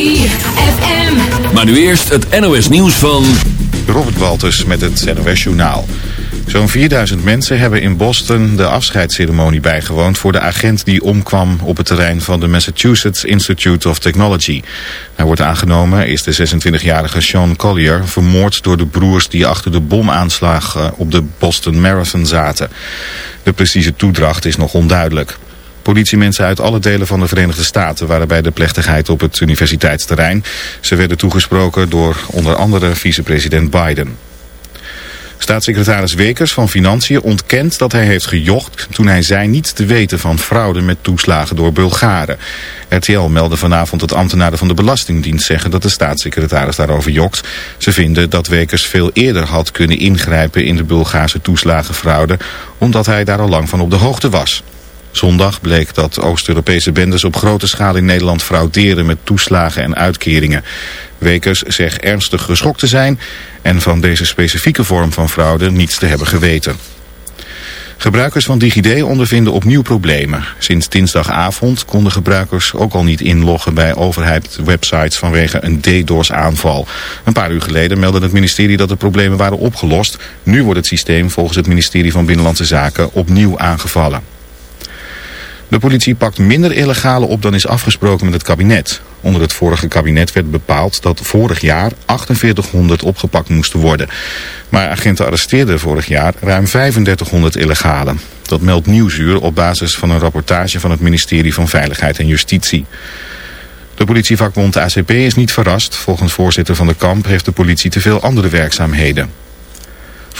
ZFM. Maar nu eerst het NOS nieuws van... Robert Walters met het NOS Journaal. Zo'n 4000 mensen hebben in Boston de afscheidsceremonie bijgewoond... voor de agent die omkwam op het terrein van de Massachusetts Institute of Technology. Hij wordt aangenomen is de 26-jarige Sean Collier... vermoord door de broers die achter de bomaanslag op de Boston Marathon zaten. De precieze toedracht is nog onduidelijk. Politiemensen uit alle delen van de Verenigde Staten waren bij de plechtigheid op het universiteitsterrein. Ze werden toegesproken door onder andere vicepresident Biden. Staatssecretaris Wekers van Financiën ontkent dat hij heeft gejocht toen hij zei niet te weten van fraude met toeslagen door Bulgaren. RTL meldde vanavond dat ambtenaren van de Belastingdienst zeggen dat de staatssecretaris daarover jokt. Ze vinden dat Wekers veel eerder had kunnen ingrijpen in de Bulgaarse toeslagenfraude omdat hij daar al lang van op de hoogte was. Zondag bleek dat Oost-Europese bendes op grote schaal in Nederland frauderen met toeslagen en uitkeringen. Wekers zegt ernstig geschokt te zijn en van deze specifieke vorm van fraude niets te hebben geweten. Gebruikers van DigiD ondervinden opnieuw problemen. Sinds dinsdagavond konden gebruikers ook al niet inloggen bij overheidswebsites vanwege een DDoS-aanval. Een paar uur geleden meldde het ministerie dat de problemen waren opgelost. Nu wordt het systeem volgens het ministerie van Binnenlandse Zaken opnieuw aangevallen. De politie pakt minder illegale op dan is afgesproken met het kabinet. Onder het vorige kabinet werd bepaald dat vorig jaar 4800 opgepakt moesten worden. Maar agenten arresteerden vorig jaar ruim 3500 illegalen. Dat meldt Nieuwsuur op basis van een rapportage van het ministerie van Veiligheid en Justitie. De politievakbond ACP is niet verrast. Volgens voorzitter van de kamp heeft de politie te veel andere werkzaamheden.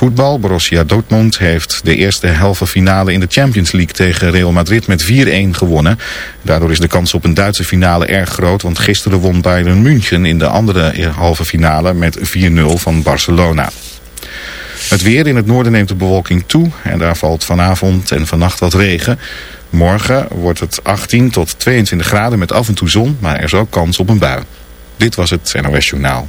Voetbal, Borussia Dortmund heeft de eerste halve finale in de Champions League tegen Real Madrid met 4-1 gewonnen. Daardoor is de kans op een Duitse finale erg groot, want gisteren won Bayern München in de andere halve finale met 4-0 van Barcelona. Het weer in het noorden neemt de bewolking toe en daar valt vanavond en vannacht wat regen. Morgen wordt het 18 tot 22 graden met af en toe zon, maar er is ook kans op een bui. Dit was het NOS Journaal.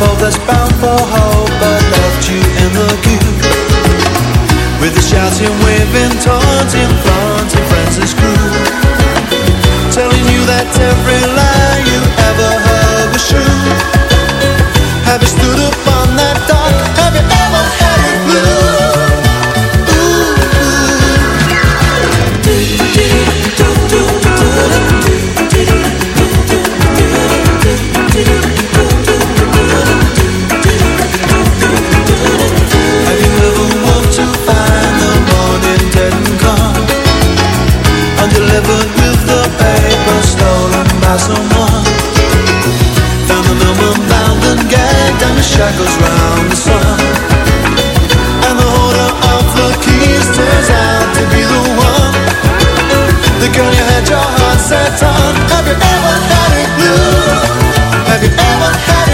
Boat that's bound for hope but left you in the queue. With the shouting, waving, taunting, flaunting friends crew. Telling you that every lie shackles round the sun. And the holder of the keys turns out to be the one. The girl you had your heart set on. Have you ever had it blue? Have you ever had it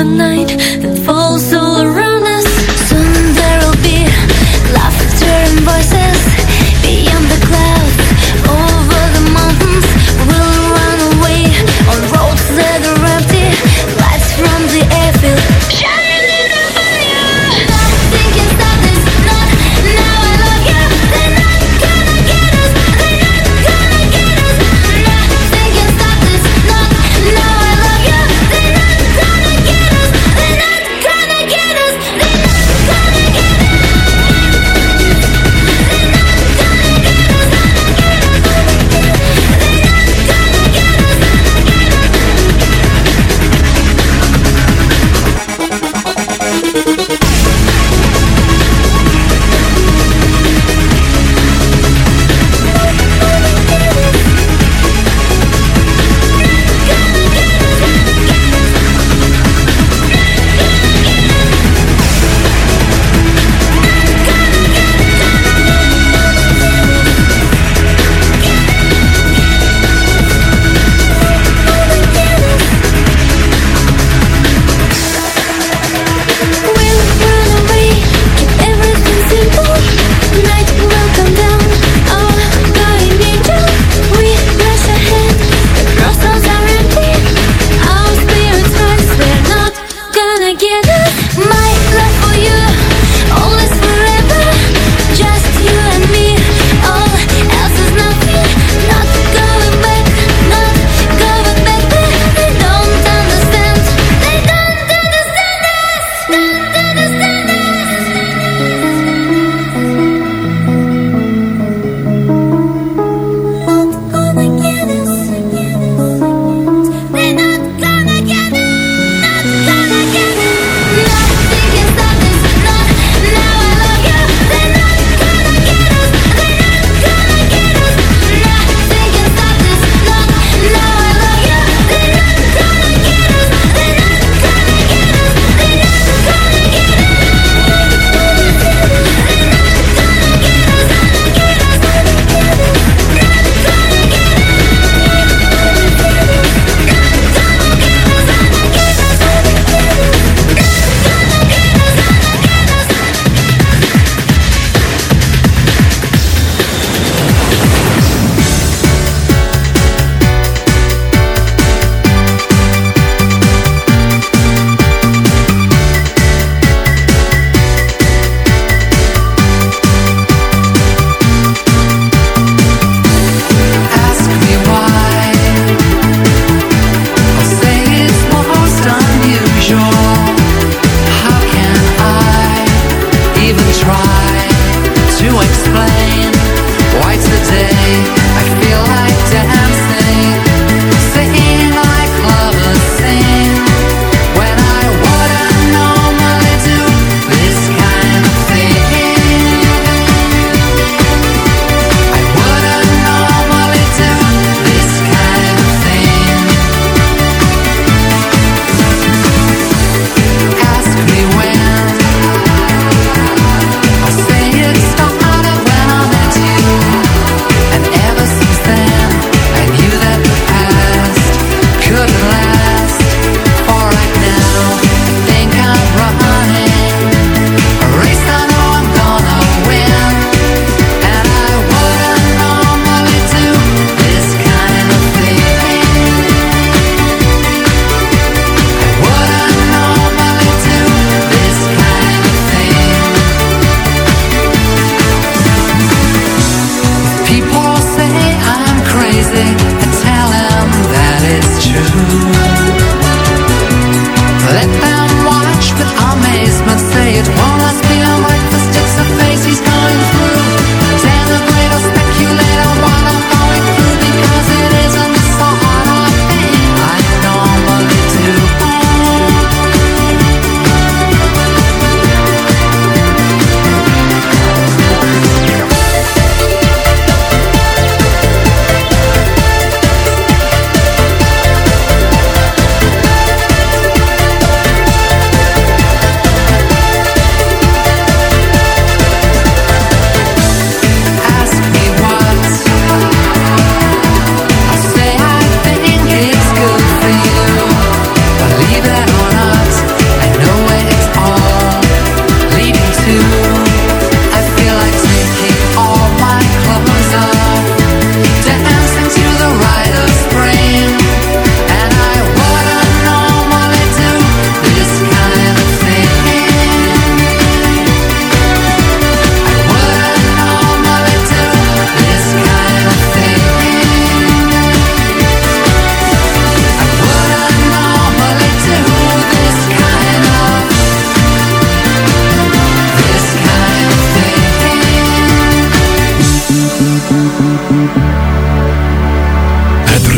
the night.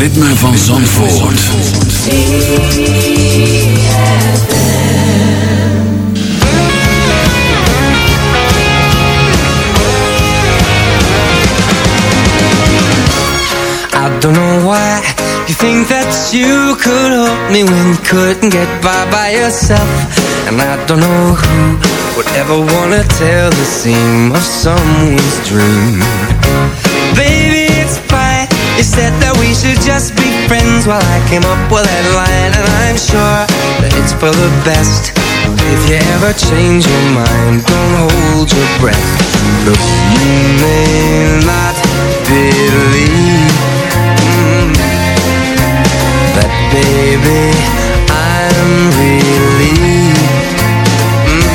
Ritme van Zandvoort. I don't know why you think that you could help me when you couldn't get by by yourself. And I don't know who would ever wanna tell the seam of someone's dream. Baby. You said that we should just be friends while I came up with that line, and I'm sure that it's for the best. If you ever change your mind, don't hold your breath. Look, you may not believe mm, that, baby, I'm relieved mm,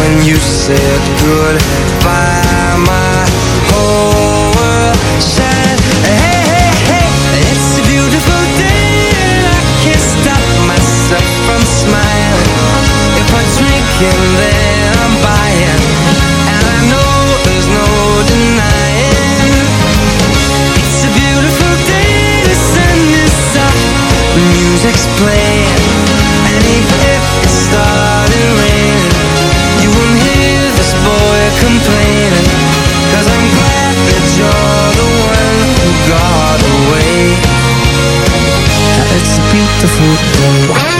when you said goodbye. My whole world and I'm buying, and I know there's no denying. It's a beautiful day, the music's playing, and even if it started raining, you won't hear this boy complaining. Cause I'm glad that you're the one who got away. It's a beautiful day.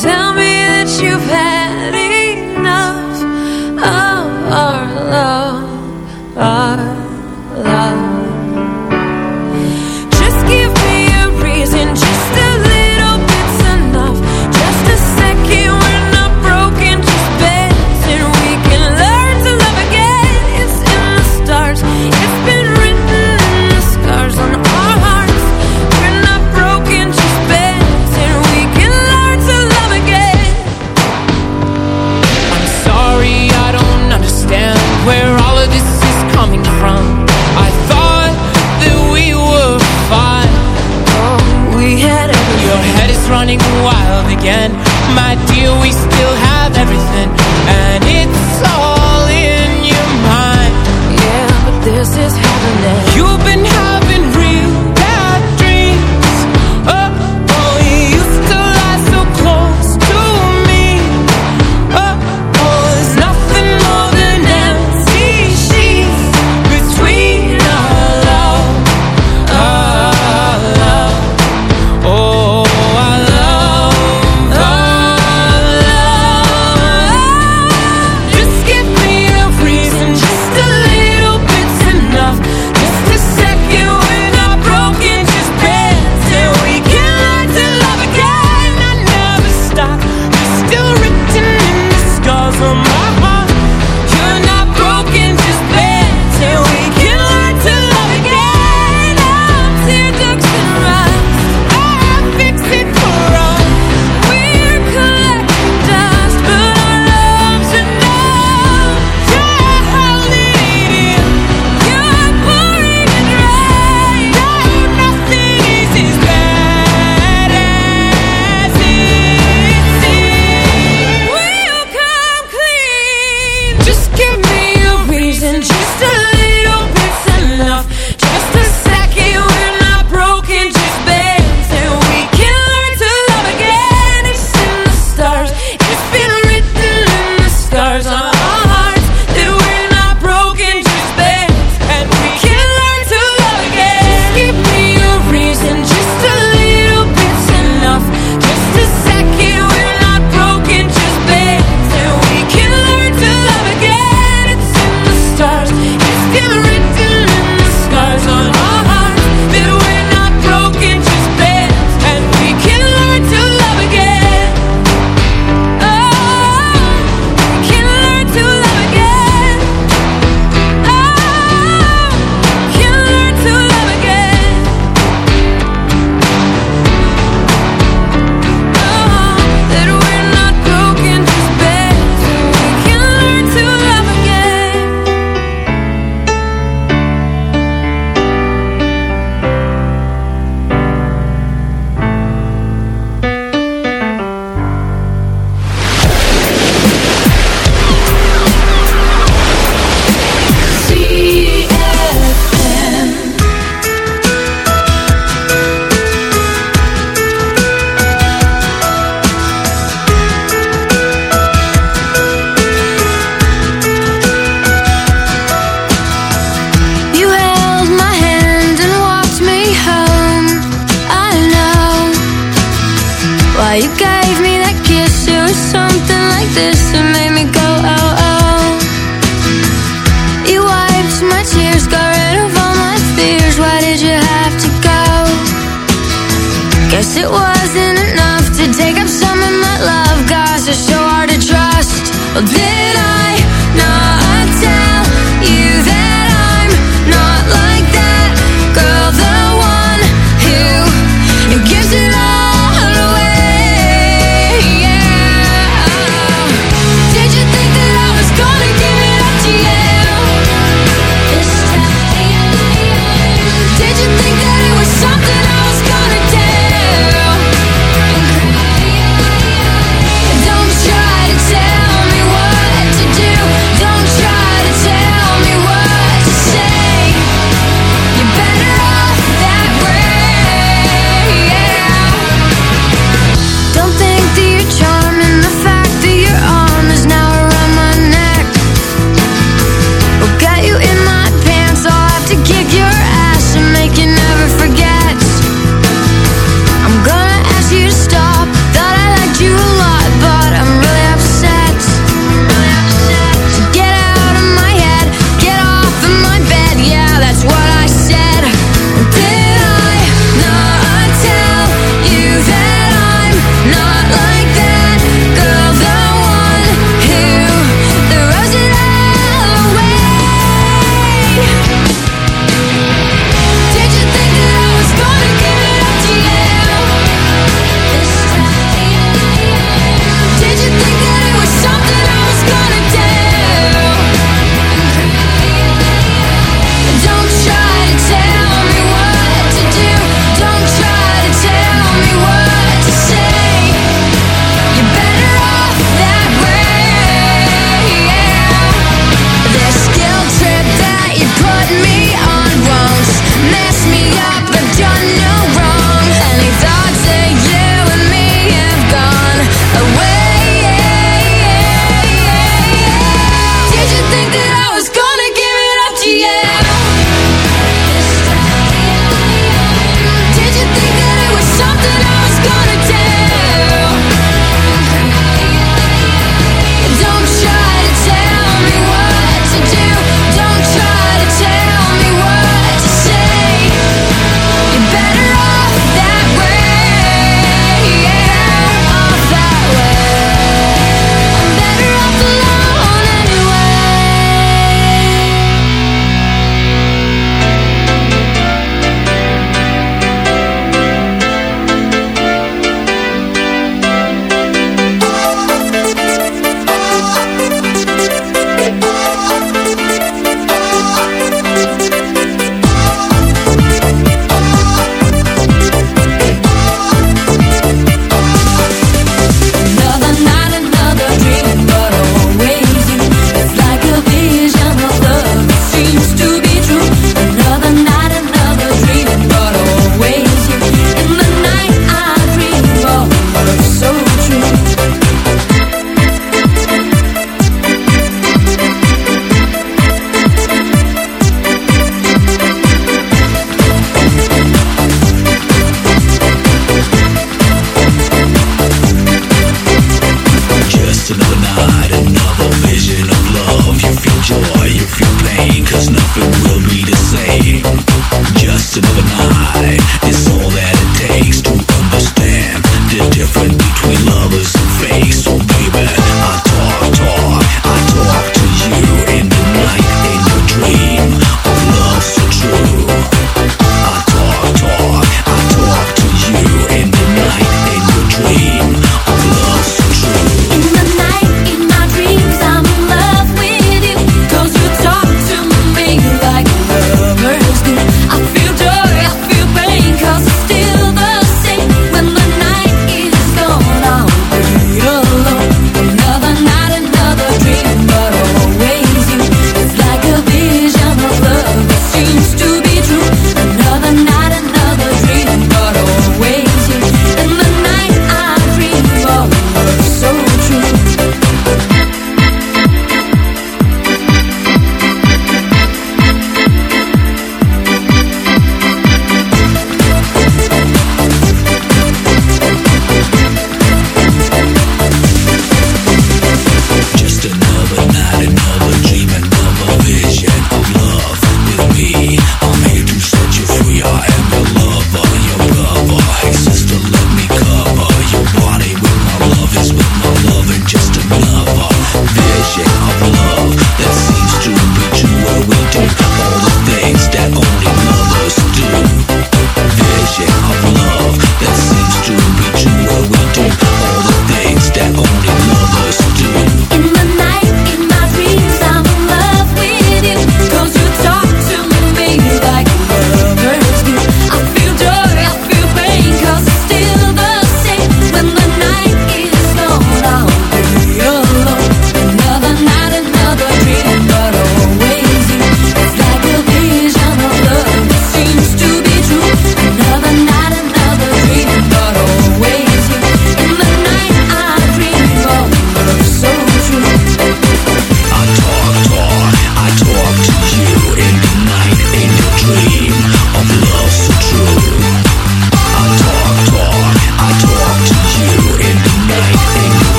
tell me that you've had enough of our love, our again.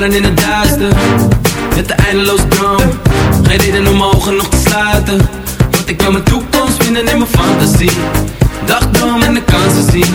In het duister. Met de eindeloze droom, geen reden om ogen nog te sluiten. Want ik kan mijn toekomst vinden in mijn fantasie. Dagdroom en de kansen zien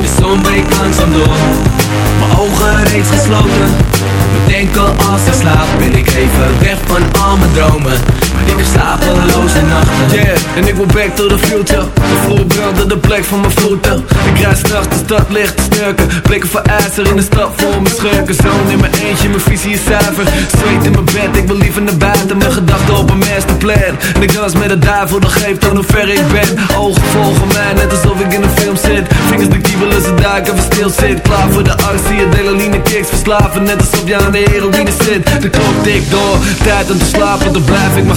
De zon breekt langzaam door. Mijn ogen reeds gesloten. Bedenken als ik slaap Ben ik even weg van al mijn dromen ik heb slapeloze nachten. Yeah, en ik wil back to the future. De vloer brandt de plek van mijn voeten. Ik rijd s'nachts de stad licht te snurken. Blikken voor ijzer in de stad voor mijn schurken. Zoon in mijn eentje, mijn visie is zuiver. Straight in mijn bed, ik wil liever naar buiten. Mijn gedachten op een masterplan. En ik dans met de duivel, dat geeft aan hoe ver ik ben. Ogen volgen mij, net alsof ik in een film zit. Vingers de kiebelen, ze ik even stil zit. Klaar voor de arts, zie delaline kicks. Verslaven, net alsof je aan de heroïne zit. De klok tikt door, tijd om te slapen Dan blijf ik maar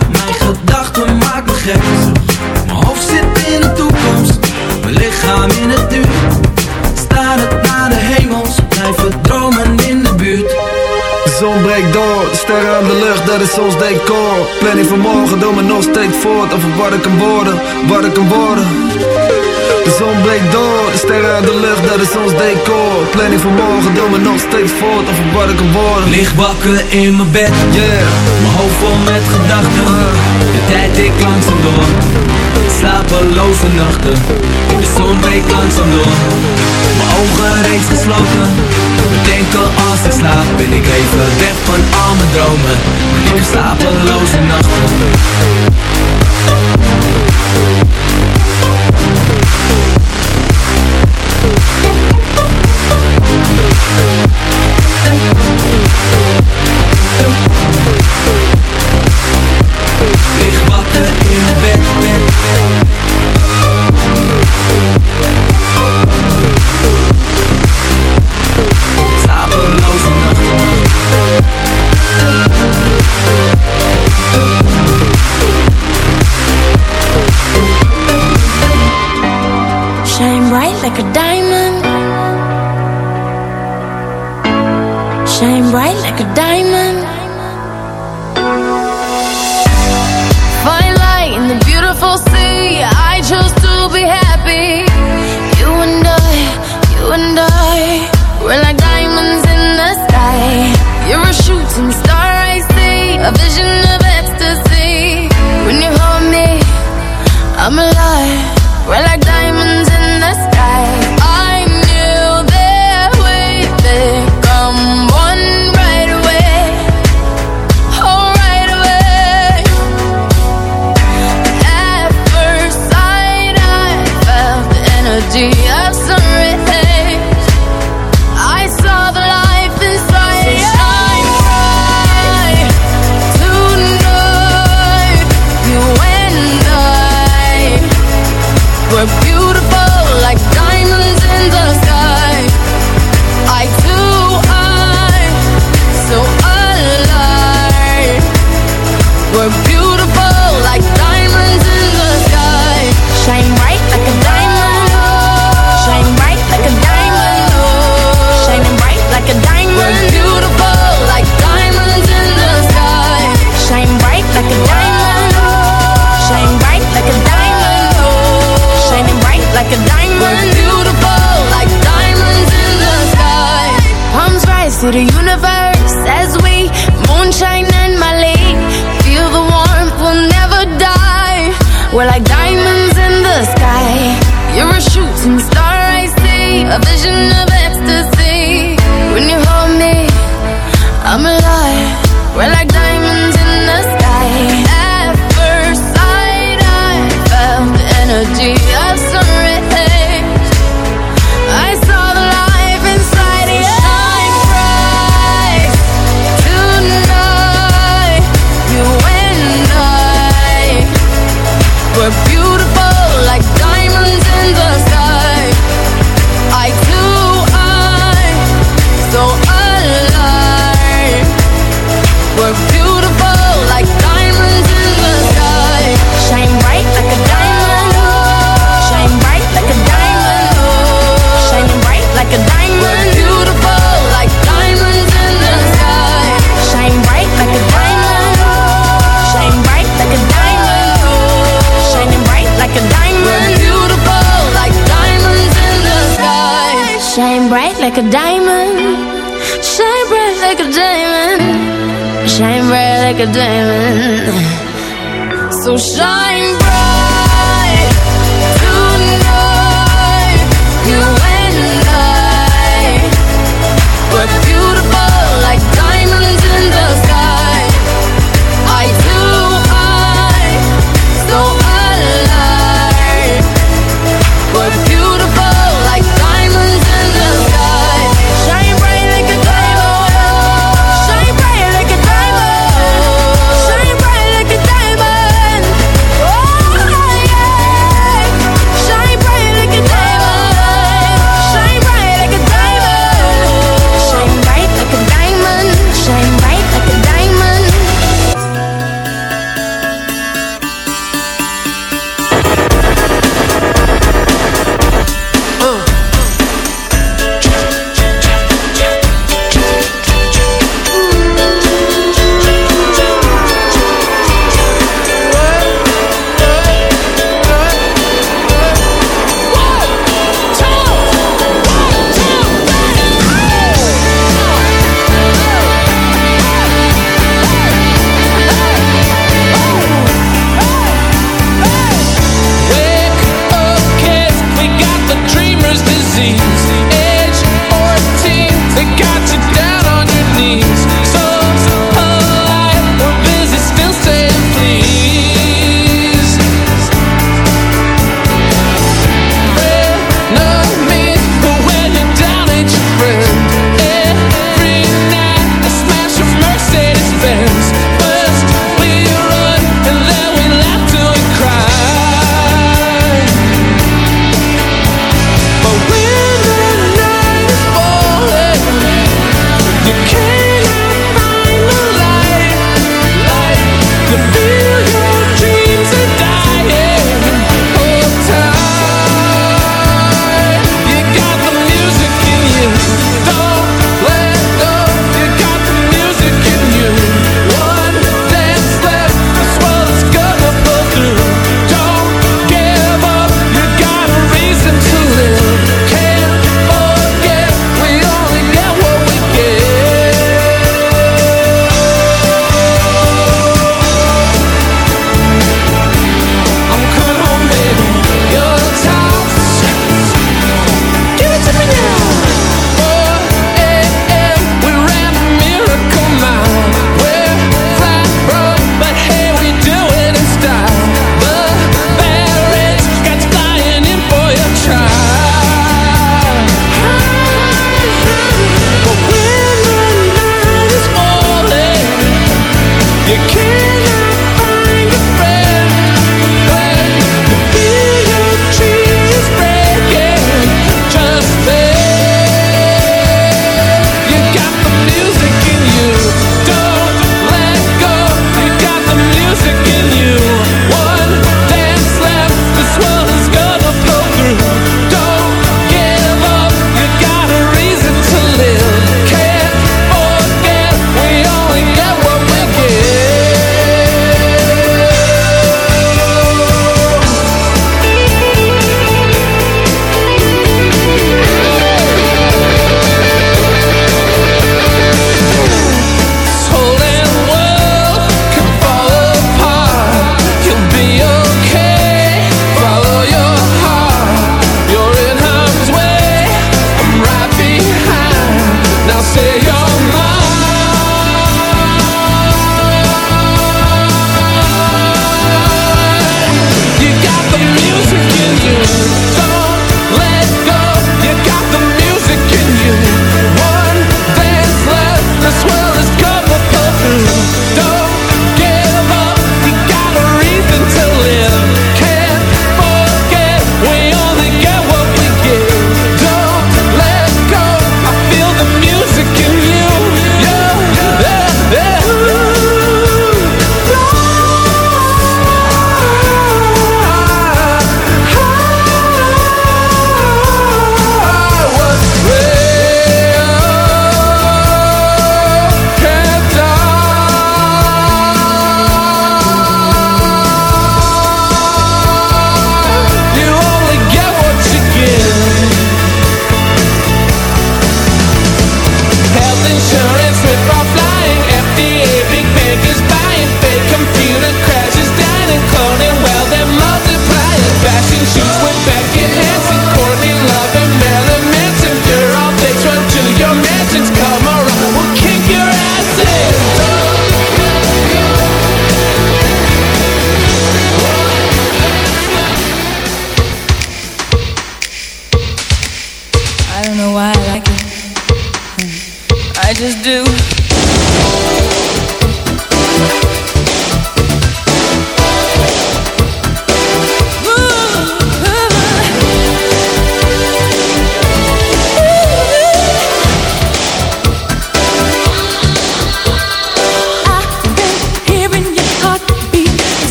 Mijn hoofd zit in de toekomst, mijn lichaam in het nu. Staat het naar de hemels, blijven dromen in de buurt. De zon breekt door, de sterren aan de lucht, dat is ons decor. Planning van morgen, doe me nog steeds voort of wat ik kan worden, wat ik kan worden. De zon breekt door, de sterren aan de lucht, dat is ons decor. Planning voor morgen, doe me nog steeds voort, of wat ik kan worden Licht bakken in mijn bed, yeah. mijn hoofd vol met gedachten. Uh. De tijd ik langzaam door, slapeloze nachten. De zon breekt langzaam door, mijn ogen reeds gesloten. Denken als ik slaap, ben ik even weg van al mijn dromen. Ik slapeloze nachten.